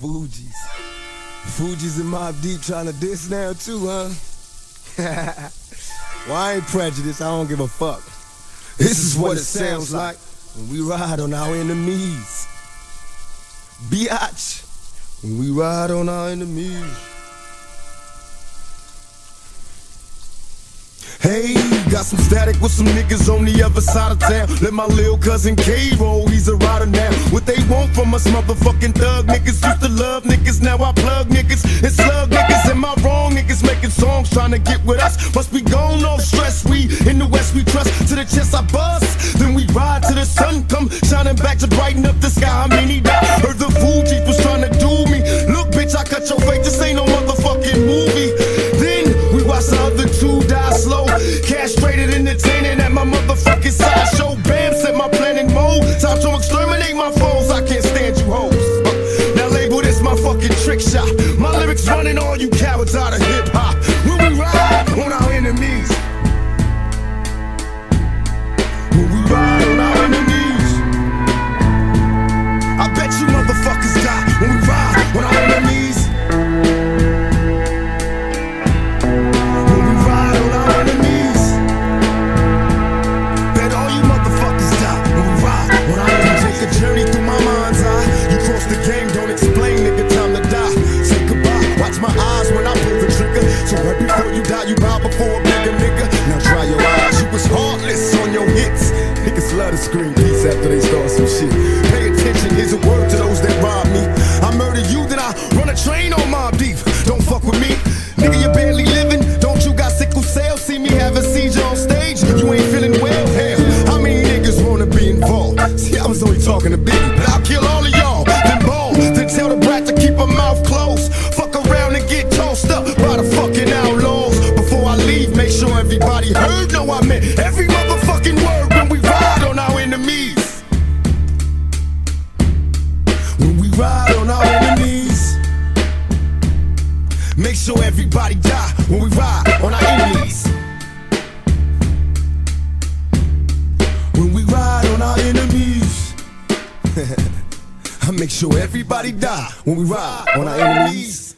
Fugees. Fuji's and Mobb Deep trying to diss now too, huh? well, I ain't prejudiced. I don't give a fuck. This is what it sounds like when we ride on our enemies. Biatch. When we ride on our enemies. Hey, got some static with some niggas on the other side of town. Let my lil cousin K roll, he's a rider now. What they want from us, motherfucking thug niggas. Used to love niggas, now I plug niggas and slug niggas. Am I wrong? Niggas making songs trying to get with us. Must be gone off stress. We in the West, we trust. To the chest, I bust. Then we ride to the sun come shining back to brighten up the sky. I mean, entertaining at my motherfucking sideshow. Bam, set my plan in mode. Time to exterminate my foes. I can't stand you hoes. Now label this my fucking trick shot. My lyrics running all you cowards out of journey through my mind's eye. You cross the game, don't explain, nigga. Time to die. Say goodbye. Watch my eyes when I pull the trigger. So right before you die, you bow before a bigger nigga. Now dry your eyes. You was heartless on your hits. Niggas love to scream peace after they start some shit. Pay attention, here's a word to those that rob me. I murder you, then I run a train on Mobb Deep. Don't fuck with me. Nigga, you barely See, I was only talking to Biggie, but I'll kill all of y'all. Then ball, then tell the brat to keep her mouth closed. Fuck around and get tossed up by the fucking outlaws. Before I leave, make sure everybody heard. No, I meant every motherfucking word when we ride on our enemies. When we ride on our enemies. Make sure everybody die when we ride on our enemies. I make sure everybody die when we ride on our enemies.